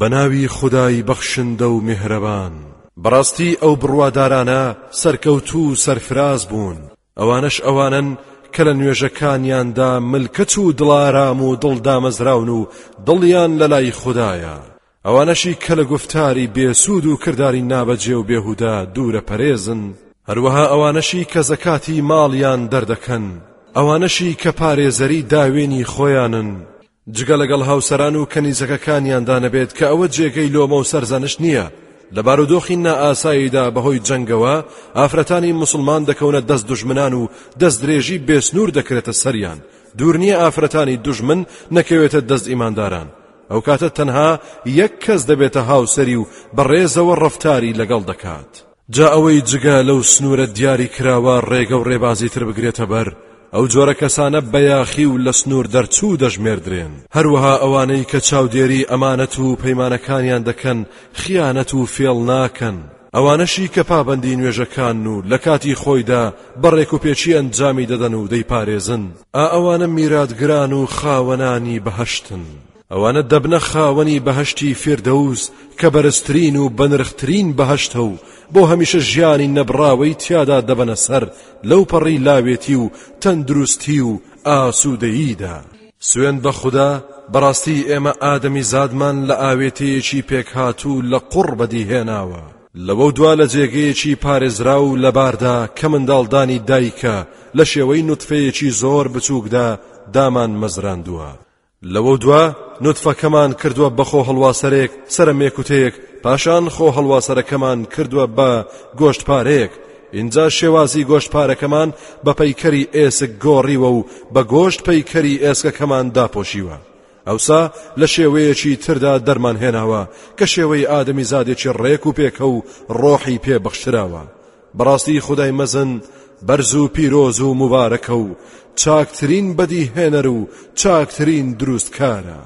بەناوی خودای بەخشندە و میهرەبان. بەڕاستی ئەو بڕوادارانە سەرکەوتوو و سەرفراز بوون، ئەوانەش ئەوانەن کە لە نوێژەکانیاندا ملکەچ و دڵارام و دڵ دامەزراون و دڵیان لەلای خودایە، ئەوانەشی کە لە گوفتاری بێسوود و کرداری نابەجێ و بێهودە دوورە پەرێزن، هەروەها ئەوانەشی کە زەکاتی ماڵیان دەردەکەن، ئەوانەشی کە پارێزەری داوێنی خۆیانن، جگە لەگەڵ هاوسەران و کەنیزەکەکانیاندا نەبێت کە ئەوە جێگەی لۆمە و سەرزەنشت نییە لە بارودۆخی نائاساییدا بەهۆی جەنگەوە ئافرەتانی مسلمان دەکەونە دەست دژمنان و دەست درێژی بێسنوور دەکرێتە سەریان دوور نییە ئافرەتانی دژمن نەکەوێتە دەست ئیمانداران ئەو کاتە تەنها یەک کەس دەبێتە هاوسەری و بەڕێزەوە ڕفتاری لەگەڵ دەکات جا ئەوەی جگە لەو سنوورە دیاری کراوە ڕێگە و ڕێبازی تر بگرێتە بەر ئەو جۆرە کەسانە بە یاخی و لە سنوور دەرچوو دەژمێردرێن هەروەها ئەوانەی کە چاودێری ئەمانەت و پەیمانەکانیان دەکەن خیانەت و فێڵ ناکەن ئەوانەشی کە پابەندی نوێژەکان و لە کاتی خۆیدا بە ڕێکوپێکی ئەنجامی دەدەن و دەیپارێزن ئا ئەوانە میراتگران و خاوەنانی بەهەشتن. ئەوانە دەبنە خاوەنی بەهەشتی فیردەوس کە بەرزترین و بەنرخترین بەهەشتە و بۆ هەمیشە ژیانی نەبڕاوەی تیادا دەبەنە سەر لەوپەڕی لاوێتی و تەندروستی و ئاسوودەییدا. سوێند بە خودا، بەڕاستی ئێمە ئادەمیزادمان لە ئاوێتەیەکی پێکهاتوو لە قوڕ بەدیهێناوە، لەوە دوا لە جێگەیەکی پارێزراو و لەباردا کە منداڵدانی دایکە لە شێوەی نوتفەیەکی زۆر بچووکدا دامانمەزراندووە، لەوە دوا نوتفەکەمان کردووە بە خۆ هەڵواسەرێک سرە مێکوتەیەک پاشان خۆ هەڵواسەرەکەمان کردووە بە گۆشت پارەیەک اینجا شێوازی گۆشت پارەکەمان بە پەیکەری ئێسک گۆڕیوە و بە گۆشت پەیکەری ئێسکەکەمان داپۆشیوە ئەوسا لە شێوەیەکی تردا دەرمان هێناوە کە شێوەی ئادەمی زادێکی ڕێک و پێکە و ڕۆحی پێبەخشراوە بەڕاستی خودای مەزن بەرز و پیرۆز و موبارەکە و چاکترین بەدیهێنەر و چاکترین دروستکارە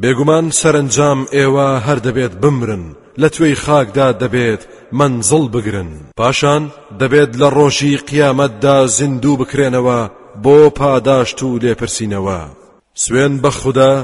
بێگومان سەرەنجام ئێوە هەر دەبێت بمرن لە توێی خاکدا دەبێت مەنزڵ بگرن پاشان دەبێت لە ڕۆژی قیامەتدا زیندوو بکرێنەوە بۆ پاداشت و لێپرسینەوە سوێن بە خودا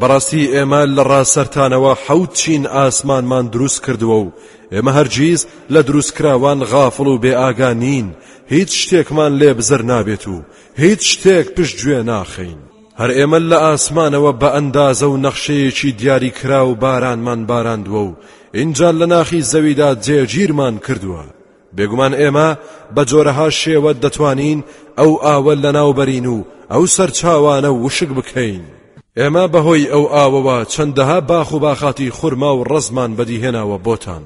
بەڕاستی ئێمە لە ڕاسەرتانەوە حەوت چین ئاسمانمان دروست کردووە و ئێمە هەرگیز لە دروستکراوان غافڵ و بێئاگا نین هیچ شتێکمان لێ بزر نابێت و هیچ شتێک پشتگوێ ناخەین هەر ئێمە لە ئاسمانەوە بە ئەندازە و نەخشەیەکی دیاری کرا و بارانمان باراندووە و ئینجا لە ناخی زەویدا جێگیرمان کردووە بێگومان ئێمە بە جۆرەها شێوە دەتوانین ئەو ئاوە لەناوبەرین و ئەو سەرچاوانە وشک بکەین ئێمە بەهۆی ئەو ئاوەوە چەندەها باخ و باخاتی خورما و ڕزمان بەدیهێناوە بۆتان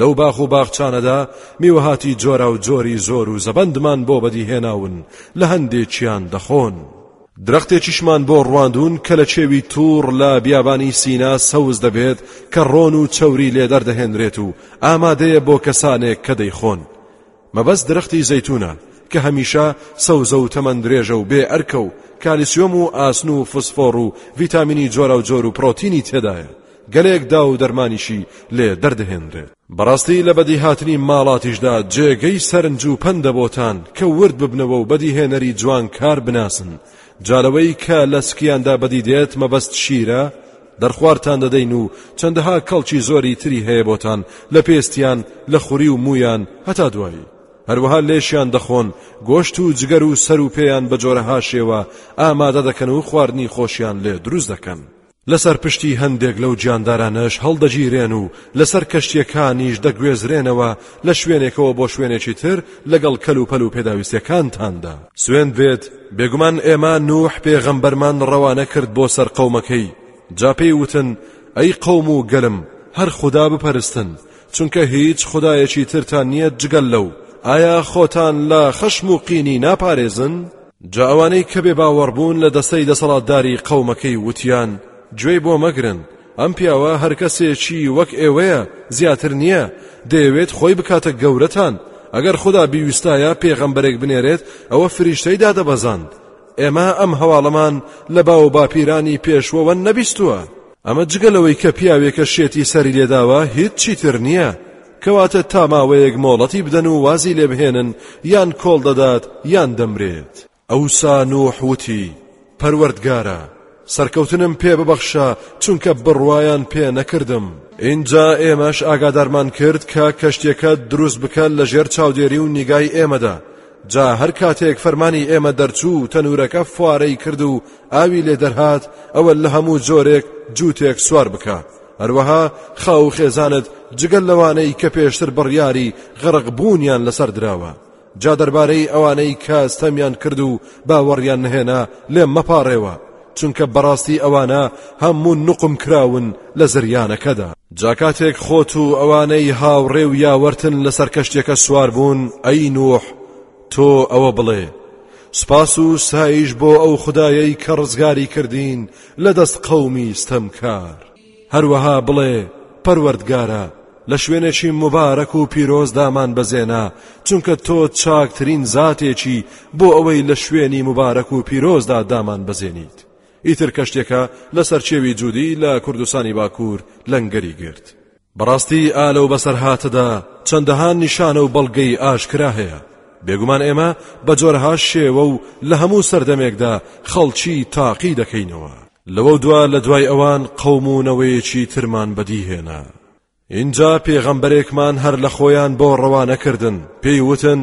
لەو باخ و باخچانەدا میوەهاتی جۆرا و جۆری زۆر و زەبندمان بۆ بەدیهێناون لە هەندێکیان دەخۆن درەختێکیشمان بۆ ڕواندوون کە لە چێوی تووڕ لە بیابانی سینا سەوز دەبێت کە ڕۆن و چەوری لێ دەردەهێنرێت و ئامادەیە بۆ کەسانێک کە دەیخۆن مەبەست درەختی زەیتونە کە هەمیشە سەوزە و تەمەن درێژە و بێ ئەرکە و کالیسیۆم و ئاسن و فسفۆڕ و ڤیتامینی جۆراوجۆر و پڕۆتینی تێدایە گەلێک دا و دەرمانیشی لێ دەردەهێنرێت بەڕاستی لە بەدیهاتنی ماڵاتیشدا جێگەی سەرنج و پەندە بۆتان کە ورد ببنەوە و بەدیهێنەری جوانکار بناسن جا لەوەی کە لە سکیاندا بەدی دێت مەبەست شیرە دەرخوارتان دەدەین و چەندەها کەڵکی زۆری تری هەیە بۆتان لە پێستیان لە خوری و مویان هەتا دوایی هەروەها لێشیان دەخۆن گۆشت و جگەر و سەر و پێیان بە جۆرەها شێوە ئامادە دەکەن و خواردنی خۆشیان لێ دروست دەکەن لەسەر پشتی هەندێک لەو جاندارانەش هەڵدەگیرێن و لەسەر کەشتیەکانیش دەگوێزرێنەوە لە شوێنێکەوە بۆ شوێنێکی تر لەگەڵ کەل و پەل و پێداویستیەکانتاندا سوێند بێت بێگومان ئێمە نوح پێغەمبەرمان ڕەوانە کرد بۆ سەر قەومەکەی جا پێی وتن ئەی قەوم و گەلم هەر خوددا بپەرستن چونکە هیچ خدایەکی ترتان نییە جگەل لەو ئایا خۆتان لە خەشم و قینی ناپارێزن؟ جا ئەوانەی کە بێ باوەڕ بوون لە دەستەی دەسەڵاتداری قەومەکەی وتیان گوێی بۆ مەگرن ئەم پیاوە هەر کەسێکی وەک ئێوەیە زیاتر نییە دەیەوێت خۆی بکاتە گەورەتان ئەگەر خدا بیویستایە پێغەمبەرێک بنێرێت ئەوە فریشتەی دادەبەزاند ئێمە ئەم هەواڵەمان لە باو باپیرانی پێشوەوە نەبیستووە ئەمە جگە لەوەی کە پیاوێکە شێتی سەری لێداوە هیچ چیتر نییە کەواتە تا ماوەیەک مۆڵەتی بدەن و وازی لێ بهێنن یان کۆڵ دەدات یان دەمرێت. ئەوسا نوح وتی، پەروەردگارە! سەرکەوتنم پێ ببەخشە، چونکە بڕوایان پێ نەکردم. ئینجا ئێمەش ئاگادارمان کرد کە کەشتیەکەت دروست بکە لە ژێر چاودێری و نیگای ئێمەدا، جا هەر کاتێک فەرمانی ئێمە دەرچوو تەنورەکە فوارەی کرد و ئاوی لێ دەرهات، ئەوە لە هەموو جۆرێک جووتێک سوار بکە، هەروەها خاو و خێزانت جگە لەوانەی کە پێشتر بڕیاری غەرق بوونیان لەسەر دراوە جا دەربارەی ئەوانەی کە ستەمیان کرد و باوەڕیان نهێنا لێم مەپاڕێوە چونکە بەڕاستی ئەوانە هەموو نقم کراون لە زریانەکەدا جاکاتێک خۆت و ئەوانەی هاوڕێ و یاوەرتن لەسەر کەشتێکە سوار بوون ئەی نوح تۆ ئەوە بڵێ سپاس و سایش بۆ ئەو خدایەی کە ڕزگاری کردین لە دەست قەومی ستەمکار. هەروەها بڵێ، پەروەردگارە، لە شوێنێکی موبارەک و پیرۆزدامان بەزێنە، چونکە تۆ چاکترین زاتێکی بۆ ئەوەی لە شوێنی موبارەک و پیرۆزدا دامانبەزێنیت. ئیتر کەشتیەکە لە سەرچێوی جودی لە کوردستانی باکور لەنگەری گرت. بەڕاستی ئا لەو بەسەرهاتەدا چەندەها نیشانە و بەڵگەی ئاشکرا هەیە بێگومان ئێمە بە جۆرەها شێوە و لە هەموو سەردەمێکدا خەڵکی تاقی دەکەینەوە لەوە دوا لە دوای ئەوان قەومونەوەیەکی ترمان بەدیهێنا اینجا پێغەمبەرێکمان هەر لە خۆیان بۆ ڕەوانەکردن پێی وتن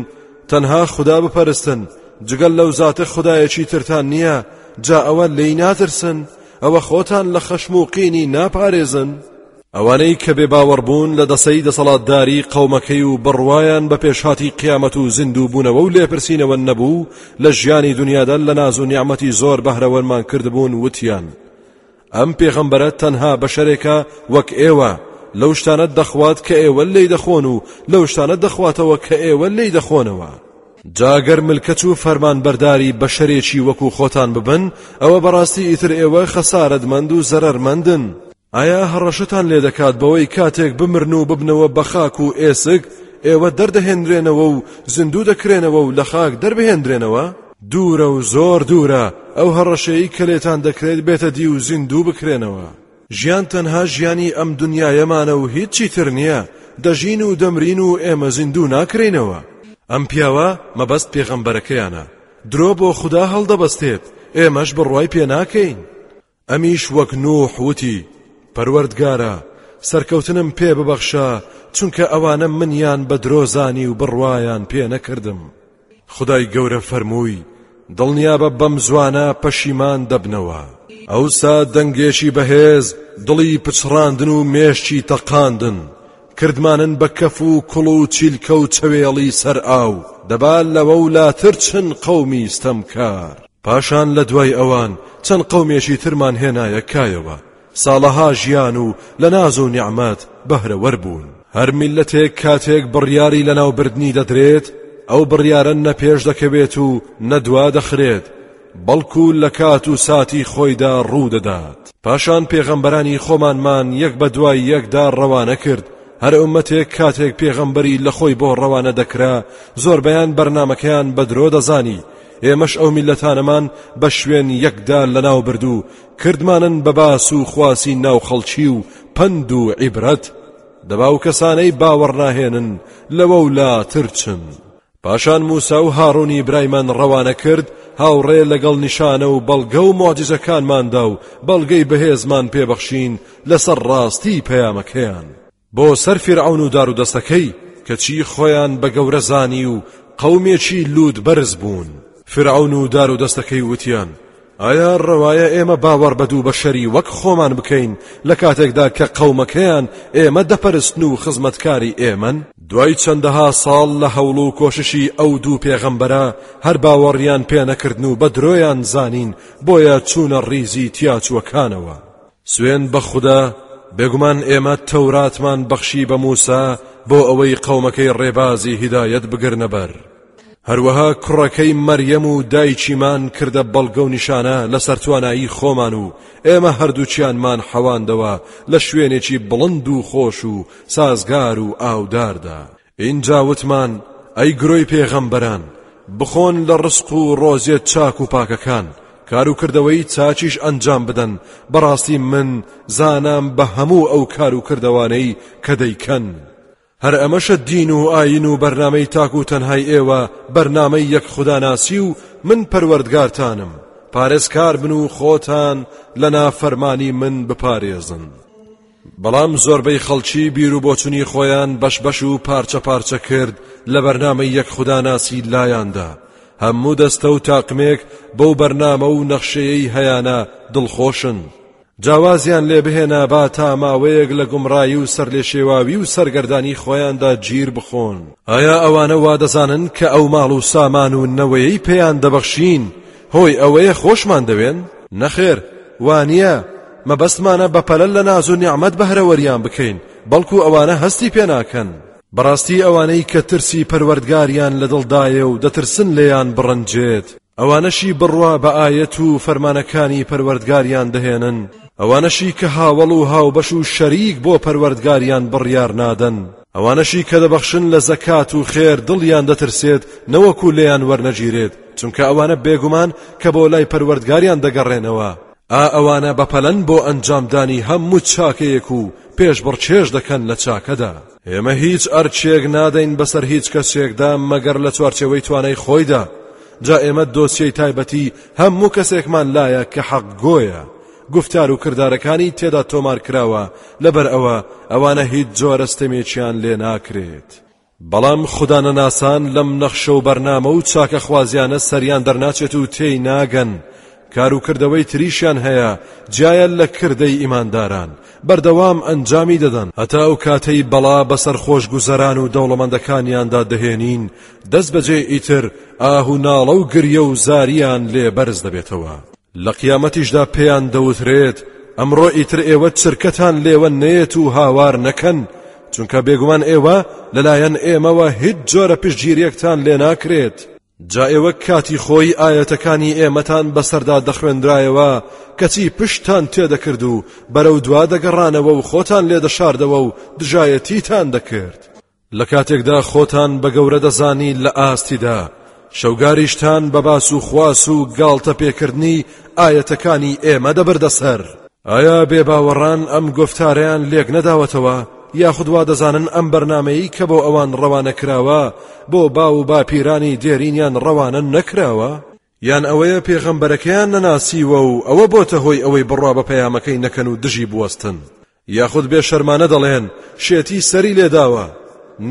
تەنها خوددا بپەرستن جگەل لەو زاتە خدایەکی ترتان نییە جا ئەوە لی ناترسن ئەوە خۆتان لە خەشم و قینی ناپارێزن؟ ئەوانەی کە بێ باوەڕبوون لە دەسەی دەسەڵاتداری قەومەکەی و بڕوایان بە پێشهاتی قیامەت و زیندوو بوونەوە و لێپرسینەوە نەبوو لە ژیانی دنیادا لە ناز و نیعمەتی زۆر بەهرەوەرمان کردبوون وتیان ئەم پێغەمبەرە تەنها بەشەرێکە وەک ئێوە لەو شتانە دەخوات کە ئێوە لێی دەخۆن و لەو شتانە دەخواتەوە کە ئێوە لێی دەخۆنەوە جاگەر ملکەچ و فەرمان بەرداری بە شەرێکی وەکو خۆتان ببن ئەوە بەڕاستی ئیتر ئێوە خەسارەتمەند و زەرەرمەندن ئایا هەڕەشەتان لێ دەکات بەوەی کاتێک بمرن و ببنەوە بە خاک و ئێسک ئێوە دەردەهێنرێنەوە و زیندوو دەکرێنەوە و لە خاک دەربهێنرێنەوە؟ دوورە و زۆر دوورە ئەو هەڕەشەیی کە لێتان دەکرێت بێتە دی و زیندوو بکرێنەوە. ژیان تەنها ژیانی ئەم دنیایەمانە و هیچی تر نییە، دەژین و دەمرین و ئێمە زیندوو ناکرێینەوە. ئەم پیاوە مەبەست پێغەمبەرەکەیانە، درۆ بۆ خودا هەڵدەبەستێت، ئێمەش بڕوای پێ ناکەین. ئەمیش وەک نوح وتی، پەروەردگارە سەرکەوتنم پێ ببەخشە چونکە ئەوانە منیان بە درۆ زانی و بڕوایان پێ نەکردم. خودای گەورە فەرمووی، دڵنیابە بەم زوانە پەشیمان دەبنەوە. ئەوسا دەنگێکی بەهێز دڵی پچڕاندن و مێشکی تەقاندن، کردمانن بە کەف و کوڵ و چیلکە و چەوێڵی سەر ئاو، دەبا لەوە و لاتر چن قەومی ستەمکار. پاشان لە دوای ئەوان چەند قەومێکی ترمان هێنایە کایەوە، ساڵەها ژیان و لە ناز و نیعمەت بەهرەوەر بوون. هەر میللەتێک کاتێک بڕیاری لەناوبردنی دەدرێت، ئەو بڕیارە نە پێش دەکەوێت و نە دوا دەخرێت، بەڵکو لە کات و ساتی خۆیدا ڕوو دەدات پاشان پێغەمبەرانی خۆمانمان یەک بە دوای یەکدا ڕەوانە کرد هەر ئومەتێک کاتێک پێغەمبەری لە خۆی بۆ ڕەوانە دەکرا زۆربەیان بەرنمەکەیان بە درۆ دەزانی ئێمەش ئەو میلەتانەمان بە شوێن یەکدا لەناو برد و کردمانن بە باس و خواسی ناو خەڵکی و پەند و عیبرەت دەبا و کەسانەی باوەڕناهێنن لەوە و لاترچن پاشان موسا و هاڕونی برایمان ڕەوانە کرد هاوڕێ لەگەڵ نیشانە و بەڵگە و معجزەکانماندا و بەڵگەی بەهێزمان پێبەخشین لەسەر ڕاستی پەیامەکەیان بۆ سەر فیرعون و دار و دەستەکەی کەچی خۆیان بە گەورە زانی و قەومێکی لووت بەرز بوون فرعون و دار و دەستەکەی وتیان ئایا ڕەوایە ئێمە باوەڕ بە دوو بەشەری وەک خۆمان بکەین لە کاتێکدا کە قەومەکەیان ئێمە دەپەرستن و خزمەتکاری ئێمەن؟ دوای چەندەها ساڵ لە هەوڵ و کۆششی ئەو دوو پێغەمبەرە هەر باوەڕیان پێنەکردن و بە درۆیان زانین بۆیە چوونە ڕیزی تیاچووەکانەوە سوێند بە خودا بێگومان ئێمە تەوراتمان بەخشی بە موسا بۆ ئەوەی قەومەکەی ڕێبازی هیدایەت بگرنە بەر هەروەها کوڕەکەی مەریەم و دایکیمان کردە بەڵگە و نیشانە لەسەر توانایی خۆمان و ئێمە هەردووچیانمان حەواندەوە لە شوێنێکی بڵند و خۆش و سازگار و ئاوداردا ئینجا وتمان، ئەی گرۆی پێغەمبەران، بخۆن لە ڕزق و ڕۆزیە چاک و پاکەکان، کار و کردەوەی چاکیش ئەنجام بدەن، بەڕاستی من زانام بە هەموو ئەو کار و کردەوانەی کە دەیکەن. هەر ئەمەشە دین و ئاین و بەرنامەی تاک و تەنهای ئێوە بەرنامەی یەک خوداناسی و من پەروەردگارتانم پارێزکار بن و خۆتان لە نافەرمانی من بپارێزن. بەڵام زۆربەی خەڵکی بیرو بۆچونی خۆیان بەش بەش و پارچە پارچە کرد لە بەرنامەی یەک خوداناسی لایاندا هەموو دەستە و تاقمێک بەو بەرنامە و نەخشەیەی هەیانە دڵخۆشن جاوازیان لێ بهێنا با تا ماوەیەک لە گومڕایی و سەر لێ شێواوی و سەرگەردانی خۆیاندا گیر بخۆن ئایا ئەوانە وا دەزانن کە ئەو ماڵ و سامان و نەوەیەی پێیان دەبەخشین هۆی ئەوەیە خۆشمان دەوێن؟ نەخێر وانیە، مەبەستمانە بەپەلە لە ناز و نیعمەت بەهرەوەریان بکەین، بەڵکو ئەوانە هەستی پێ ناکەن. بەڕاستی ئەوانەی کە ترسی پەروەردگاریان لە دڵدایە و دەترسن لێیان بڕەنجێت، ئەوانەشی بڕوا بە ئایەت و فەرمانەکانی پەروەردگاریان دەهێنن، ئەوانەشی کە هاوەڵ و هاوبەش و شەریک بۆ پەروەردگاریان بڕیار نادەن، ئەوانەشی کە دەبەخشن لە زەکات و خێر دڵیان دەترسێت نەوەکو لێیان وەرنەگیرێت، چونکە ئەوانە بێگومان کە بۆ لای پەروەردگاریان دەگەڕێنەوە ئا ئەوانە بەپەلەن بۆ ئەنجامدانی هەموو چاکەیەک و پێشبڕکێش دەکەن لە چاکەدا ئێمە هیچ ئەرچێک نادەین بەسەر هیچ کەسێکدا مەگەر لە چوارچەوەی توانای خۆیدا جا ئێمە دۆسیەی تایبەتی هەموو کەسێکمان لایە کە حەق گۆیە گفتار و کردارەکانی تێدا تۆمار کراوە لەبەر ئەوە ئەوانە هیچ جۆرە ستەمێکیان لێ ناکرێت. بەڵام خودانەناسان لەم نەخشە و بەرنامە و چاکەخوازیانە سەریان دەرناچێت و تێی ناگەن کاروکردەوەی تریشیان هەیە جیایە لە کردەی ئیمانداران بەردەوام ئەنجامی دەدەن هەتا ئەو کاتەی بەڵا بەسەر خۆشگوزەران و دەوڵەمەندەکانیاندا دەهێنین دەست بەجێ ئیتر ئاه و ناڵە و گریە و زاریان لێ بەرز دەبێتەوە لە قیامەتیشدا پێیان دەوترێت ئەمڕۆ ئیتر ئێوە چرکەتان لێوە نەیەت و هاوار نەکەن چونکە بێگومان ئێوە لەلایەن ئێمەوە هیچ جۆرە پشتگیریەکتان لێ ناکرێت جا ئێوە کاتی خۆی ئاەتەکانی ئێمەتان بەسەردا دەخوێندرایەوە کەچی پشتان تێدەکرد و بەرەو دوا دەگەڕانەوە و خۆتان لێ دەشاردەوە و دژایەتیتان دەکرد لە کاتێکدا خۆتان بە گەورە دەزانی لە ئاستیدا شەوگاریشتان بە باس و خواس و گاڵتە پێکردنی ئاەتەکانی ئێمە دەبردە سەر ئایا بێباوەڕان ئەم گفتارەیان لێک نەداوەتەوە یاخودوا دەزانن ئەم بەرنمەیە کە بۆ ئەوان ڕەوانە کراوە بۆ باو و باپیرانی دێرینیان ڕەوانە نەکراوە یان ئەوەیە پێغەمبەرەکەیان نەناسیوە و ئەوە بۆتە هۆی ئەوەی بڕوا بە پەیامەکەی نەکەن و دژی بوەستن یاخود بێ شەرمانە دەڵێن شێتی سەری لێداوە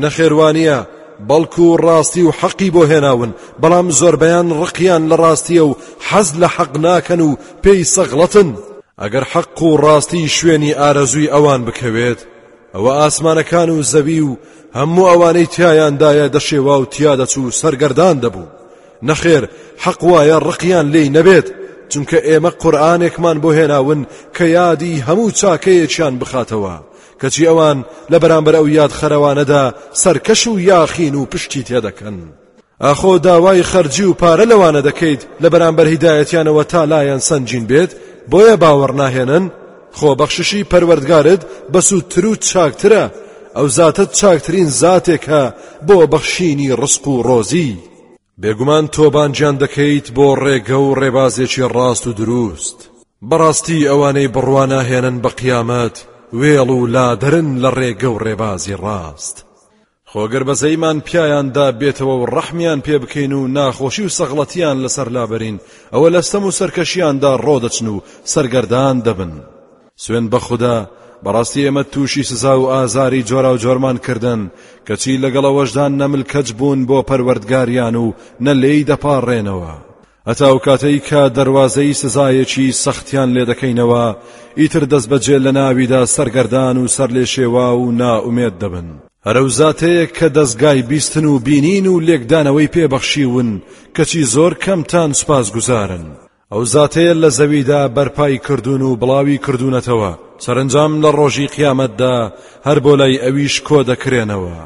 نەخێوانە بەڵکو و ڕاستی و حەقی بۆ هێناون بەڵام زۆربیان ڕقیان لە ڕاستیە و حەز لە حەق ناکەن و پێی سەغڵەتن ئەگەر حەق و ڕاستی شوێنی ئارەزووی ئەوان بکەوێت ئەوە ئاسمانەکان و زەوی و هەموو ئەوانەی تایاندایە دەشێوا و تیا دەچوو سەرگەردان دەبوو نەخێر حەق وایە ڕقیان لێی نەبێت چونکە ئێمە قورئانێکمان بۆ هێناون کە یادی هەموو چاکەیەکیان بخاتەوە کەچی ئەوان لە بەرامبەر ئەو یاد خەرەوانەدا سەرکەش و یاخین و پشتی تێدەکەن ئاخۆ داوای خەرجی و پارە لەوانە دەکەیت لە بەرامبەر هیدایەتیانەوە تا لایەن سنجین بێت بۆیە باوەڕ ناهێنن خۆ بەخششی پەروەردگارت بەسوودتر و چاکترە ئەو زاتت چاکترین زاتێکە بۆ بەخشینی ڕسق و ڕۆزی بێگومان تۆ بانگیان دەکەیت بۆ ڕێگە و ڕێبازێکی ڕاست و دروست بەڕاستی ئەوانەی بڕواناهێنن بە قیامەت وێڵ و لادەرن لە ڕێگە و ڕێبازی ڕاست خۆگەر بەزەیمان پیایاندا بێتەوە و ڕەحمیان پێ بکەین و ناخۆشی و سەغڵەتیان لەسەر لابەرین ئەوە لەستەم و سەرکەشیاندا ڕۆدەچن و سەرگەردان دەبن. سوێند بەخودا بەڕاستی ئێمە تووشی سزا و ئازاری جۆراو جۆرمان کردن کەچی لەگەڵ ئەوەشدا نەملکەچ بوون بۆ پەروەردگاریان و نە لێی دەپاڕێنەوە هەتا ئەو کاتەی کە دەروازەی سزایەکی سەختیان لێ دەکەینەوە ئیتر دەست بەجێ لە ناویدا سەرگەردان و سەر لێ شێوا و نائومێد دەبن هەرەو زاتەیە کە دەستگای بیستن و بینین و لێکدانەوەی پێبەخشیون کەچی زۆر کەمتان سوپاس گوزارن ئەو زاتەیە لە زەویدا بەرپای کردوون و بڵاوی کردوونەتەوە، سەرەنجام لە ڕۆژی قیامەتدا هەر بۆ لای ئەویش کۆ دەکرێنەوە.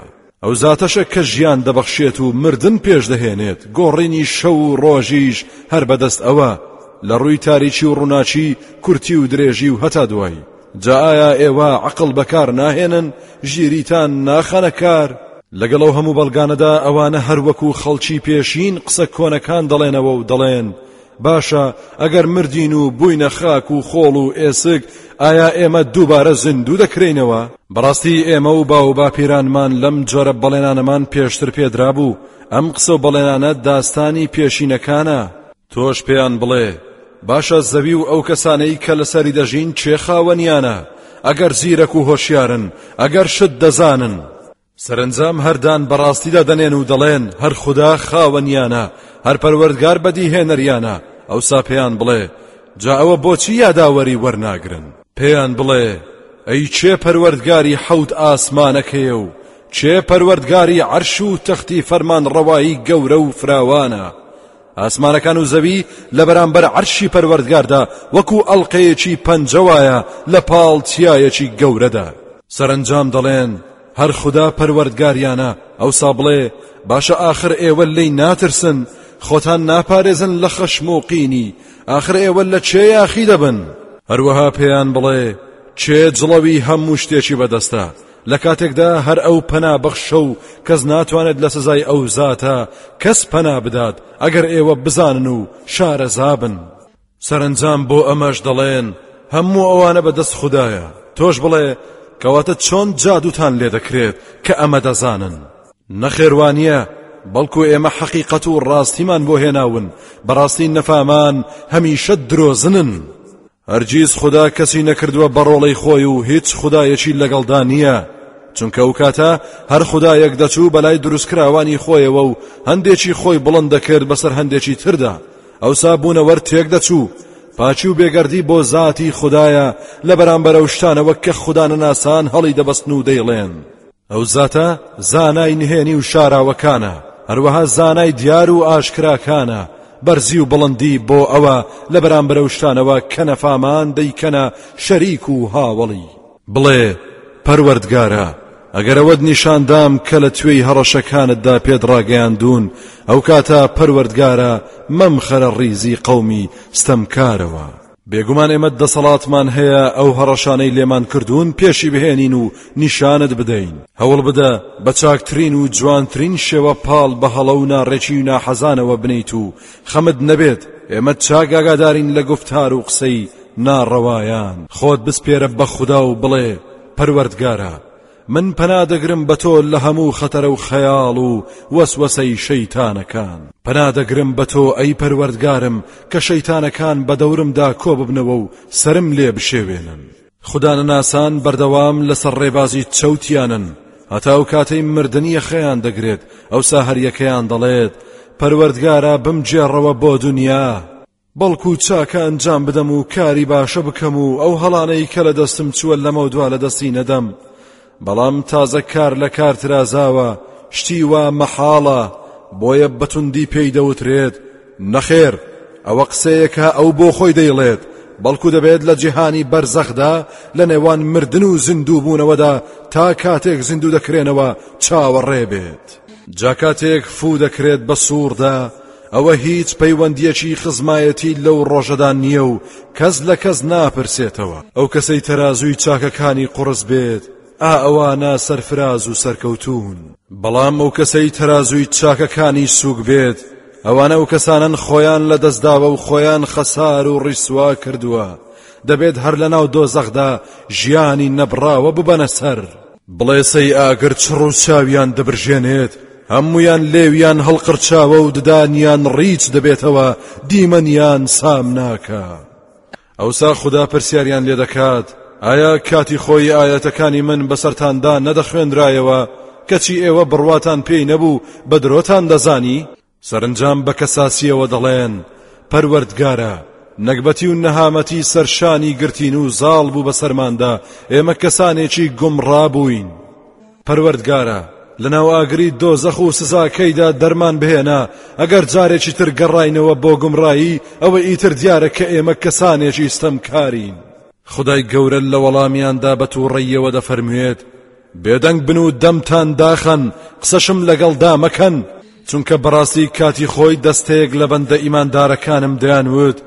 ئەو زاتەشە کە ژیان دەبەخشێت و مردن پێش دەهێنێت، گۆڕینی شەو و ڕۆژیش هەر بەدەست ئەوە، لە ڕووی تاریکی و ڕووناکی، کورتی و درێژی و هەتا دوایی. جا ئایا ئێوە عەقڵ بەکار ناهێنن، ژیریتان ناخەنە کار؟ لەگەڵ ئەو هەموو بەڵگانەدا ئەوانە هەر وەکو خەڵکی پێشین قسە کۆنەکان دەڵێنەوە و دەڵێن، باشە ئەگەر مردین و بووینە خاک و خۆڵ و ئێسک ئایا ئێمە دووبارە زیندوو دەکرێینەوە؟ بەڕاستی ئێمە و باوباپیرانمان لەم جۆرە بەڵێنانەمان پێشتر پێدرابوو، ئەم قسە و بەڵێنانە داستانی پێشینەکانە. تۆش پێیان بڵێ، باشە زەوی و ئەو کەسانەی کە لەسەری دەژین کێ خاوەنیانە؟ ئەگەر زیرەک و هۆشیارن، ئەگەر شت دەزانن. سەرەنجام هەر دان بە ڕاستیدا دەنێن و دەڵێن، هەر خودا خاوەنیانە، هەر پەروەردگار بەدیهێنەریانە، ئەوسا پێیان بڵێ، جا ئەوە بۆچی یاداوەری وەرناگرن؟ پێیان بڵێ، ئەی کێ پەروەردگاری حەوت ئاسمانەکەیە و کێ پەروەردگاری عەرش و تەختی فەرمانڕەوایی گەورە و فراوانە؟ ئاسمانەکان و زەوی لە بەرامبەر عەرشی پەروەردگاردا وەکو ئەڵقەیەکی پەنجە وایە لە پاڵ چیایەکی گەورەدا. سەرەنجام دەڵێن، هەر خودا پەروەردگاریانە، ئەوسا بڵێ، باشە ئاخر ئێوە لێی ناترسن، خۆتان ناپارێزن لە خەشم و قینی، ئاخر ئێوە لە کێ یاخی دەبن؟ هەروەها پێیان بڵێ، کێ جڵەوی هەموو شتێکی بەدەستە، لە کاتێکدا هەر ئەو پەنا بەخشە و کەس ناتوانێت لە سزای ئەو زاتە کەس پەنا بدات ئەگەر ئێوە بزانن و شارەزابن سەرنجام بۆ ئەمەش دەڵێن هەموو ئەوانە بە دەست خوددایە تۆش بڵێ کەواتە چۆن جادوتان لێ دەکرێت کە ئەمە دەزانن نەخێوانە بەڵکو ئێمە حەقیقەت و ڕاستیمان بۆ هێناون بەڕاستی نەفامان هەمیشە درۆزنن. هەرگیز خودا کەسی نەکردووە بەڕۆڵەی خۆی و هیچ خودایەکی لەگەڵدا نییە چونکە و کاتە هەر خودایەک دەچوو بەلای دروستکراوانی خۆیەوە و هەندێکی خۆی بڵند دەکرد بەسەر هەندێکی تردا ئەوسا بوونەوەەر تێک دەچوو پاچی و بێگەردی بۆ زاتی خدایە لە بەرامبەرە شتانەوە کە خوددانەناسان هەڵی دەبەستن و دەیڵێن ئەو زاتە زانای نهێنی و شاراوەکانە، هەروەها زانای دیار و ئاشکراکانە، بەرزی و بڵندی بۆ ئەوە لە بەرامبەر ئەو شتانەوە کە نەفامان دەیکەنە شەریک و هاوەڵی. بڵێ، پەروەردگارا، ئەگەر ئەوەت نیشان دام کە لە توێی هەڕەشەکانتدا پێت ڕاگەیاندوون، ئەو کاتە پەروەردگارا مەمخەرە ڕیزی قەومی ستەمکارەوە. بێگومان ئێمە دەسەڵاتمان هەیە ئەو هەڕەشانەی لێمان کردوون پێشی بهێنین و نیشانت بدەین هەوڵ بدە بە چاکترین و جوانترین شێوە پاڵ بە هەڵە و ناڕێکی و ناحەزانەوە بنیت و خەمت نەبێت ئێمە چاک ئاگادارین لە گفتار و قسەی ناڕەوایان خۆت بسپێرە بە خودا و بڵێ پەروەردگارە من پەنا دەگرم بە تۆ لە هەموو خەتەرە و خەیاڵ و وەسوەسەی شەیتانەکان پەنا دەگرم بە تۆ ئەی پەروەردگارم کە شەیتانەکان بە دەورمدا کۆ ببنەوە و سرم لێ بشێوێنن خودانەناسان بەردەوام لەسەر ڕێبازی چەوتیانن هەتا ئەو کاتەی مردنیە خەیان دەگرێت ئەوسا هەریەکەیان دەڵێت پەروەردگارە بمگێڕەوە بۆ دنیا بەڵکو چاکە ئەنجام بدەم و کاری باشە بکەم و ئەو هەڵانەی کە لە دەستم چووە لەمەو دوا لە دەستی نەدەم بەڵام تازە کار لە کار ترازاوە شتی وا مەحاڵە بۆیە بەتوندی پێی دەوترێت نەخێر ئەوە قسەیەکە ئەو بۆ خۆی دەیڵێت بەڵکو دەبێت لە جیهانی بەرزەخدا لە نێوان مردن و زیندوو بوونەوەدا تا کاتێک زیندوو دەکرێنەوە چاوەڕێ بێت جاکاتێک فوو دەکرێت بە سووردا ئەوە هیچ پەیوەندیەکی خزمایەتی لەو ڕۆژەدا نییە و کەس لە کەس ناپرسێتەوە ئەو کەسەی تەرازووی چاکەکانی قڕس بێت ئا ئەوانە سەرفراز و سەرکەوتون بەڵام ئەو کەسەی تەرازووی چاکەکانی سووک بێت ئەوانە و کەسانن خۆیان لە دەستداوە و خۆیان خەسار و ڕیسوا کردووە دەبێت هەر لە ناو دۆزەخدا ژیانی نەبڕاوە ببەنە سەر. بڵێسەی ئاگر چڕ و چاویان دەبرژێنێت هەمویان لێویان هەڵقرچاوە و ددانیان ڕیچ دەبێتەوە دیمەنیان سام ناکە ئەوسا خدا پرسیاریان لێ دەکات ئایا کاتی خۆی ئاەتەکانی من بەسەرتاندا نەدەخوێنرایەوە کەچی ئێوە بڕواتان پێی نەبوو بە درۆتان دەزانی سەرنجام بە کەساسیەوە دەڵێن، پەروەردگارە، نەگبەتی و نەهامەتی سەرشانی گرتین و زاڵ بوو بەسەرماندا، ئێمە کەسانێکی گومڕا بووین. پەروەردگارە، لەناو ئاگری دۆزەخ و سزاکەیدا دەرمان بهێنە، ئەگەر جارێکی تر گەڕاینەوە بۆ گومڕایی، ئەوە ئیتر دیارە کە ئێمە کەسانێکی ستەمکارین. خودای گەورە لە وەڵامیاندا بە تووڕەییەوە دەفەرموێت، بێدەنگ بن و دەمتان داخەن، قسەشم لەگەڵدا مەکەن، چونکە بەڕاستی کاتی خۆی دەستەیەک لە بەندە ئیماندارەکانم دەیانوت،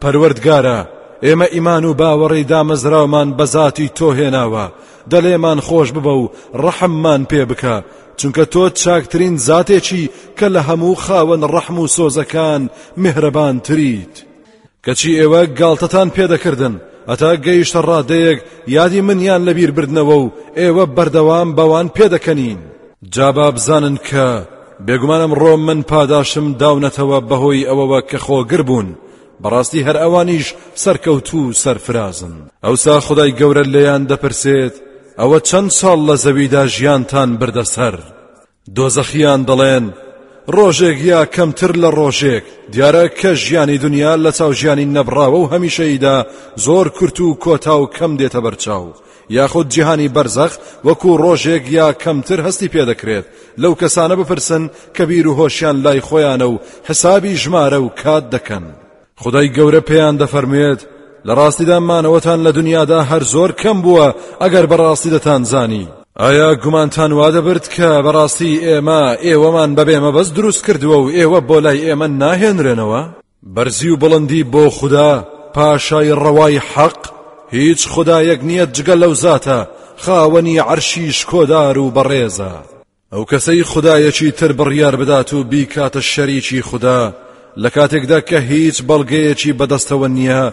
پەروەردگارە، ئێمە ئیمان و باوەڕی دامەزراومان بە زاتی تۆ هێناوە، دە لێمان خۆش ببە و ڕەحممان پێ بکە، چونکە تۆ چاکترین زاتێکی کە لە هەموو خاوەن ڕەحم و سۆزەکان میهرەبانتریت. کەچی ئێوە گاڵتەتان پێ دەکردن هەتا گەیشتە ڕادەیەک یادی منیان لەبیر بردنەوە و ئێوە بەردەوام بەوان پێدەکەنین جا با بزانن کە بێگومان ئەمڕۆ من پاداشم داونەتەوە بەهۆی ئەوەوە کە خۆگر بوون بەڕاستی هەر ئەوانیش سەرکەوتوو و سەرفرازن ئەوسا خدای گەورە لێیان دەپرسێت ئەوە چەند ساڵ لە زەویدا ژیانتان بردە سەر دۆزەخیان دەڵێن ڕۆژێک یا کەمتر لە ڕۆژێک دیارە کە ژیانی دنیا لە چاو ژیانی نەبراوە و هەمیشەیدا زۆر کورت و کۆتا و کەم دێتە بەرچاو یاخود جیهانی بەرزەخ وەکو ڕۆژێک یا کەمتر هەستی پێدەکرێت لەو کەسانە بپرسن کە بیر و هۆشیان لای خۆیانە و حسابی ژمارە و کات دەکەن خودای گەورە پێیان دەفەرموێت لە ڕاستیدا مانەوەتان لە دنیادا هەر زۆر کەم بووە ئەگەر بەڕاستی دەتان زانی ئایا گومانتان وا دەبرد کە بەڕاستی ئێمە ئێوەمان بەبێ مەبەست دروست کردووە و ئێوە بۆ لای ئێمە ناهێنرێنەوە بەرزی و بڵندی بۆ خوددا پاشای ڕەوای حەق هیچ خدایەک نییە جگە لەو زاتە خاوەنی عەرشی شکۆدار و بەڕێزە. ئەو کەسەی خودا یەکی تر بڕیار بدات و بیکاتە شەریکی خودا لە کاتێکدا کە هیچ بەڵگەیەکی بەدەستەوە نییە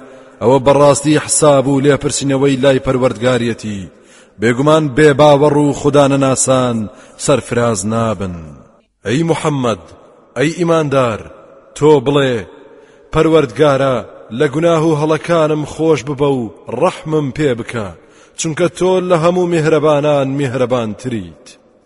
ئەوە بەڕاستی حساب و لێپرسینەوەی لای پەروەردگارەتی بێگومان بێ باوەڕ و خودا نەناسان سەرفراز نابن ئەی محەممەد ئەی ئیماندار تۆ بڵێ پەروەردگارە لە گوناه و هەڵەکانم خۆش ببە و ڕەحمم پێ بکە چونکە تۆ لە هەموو میهرەبانان میهرەبانتریت.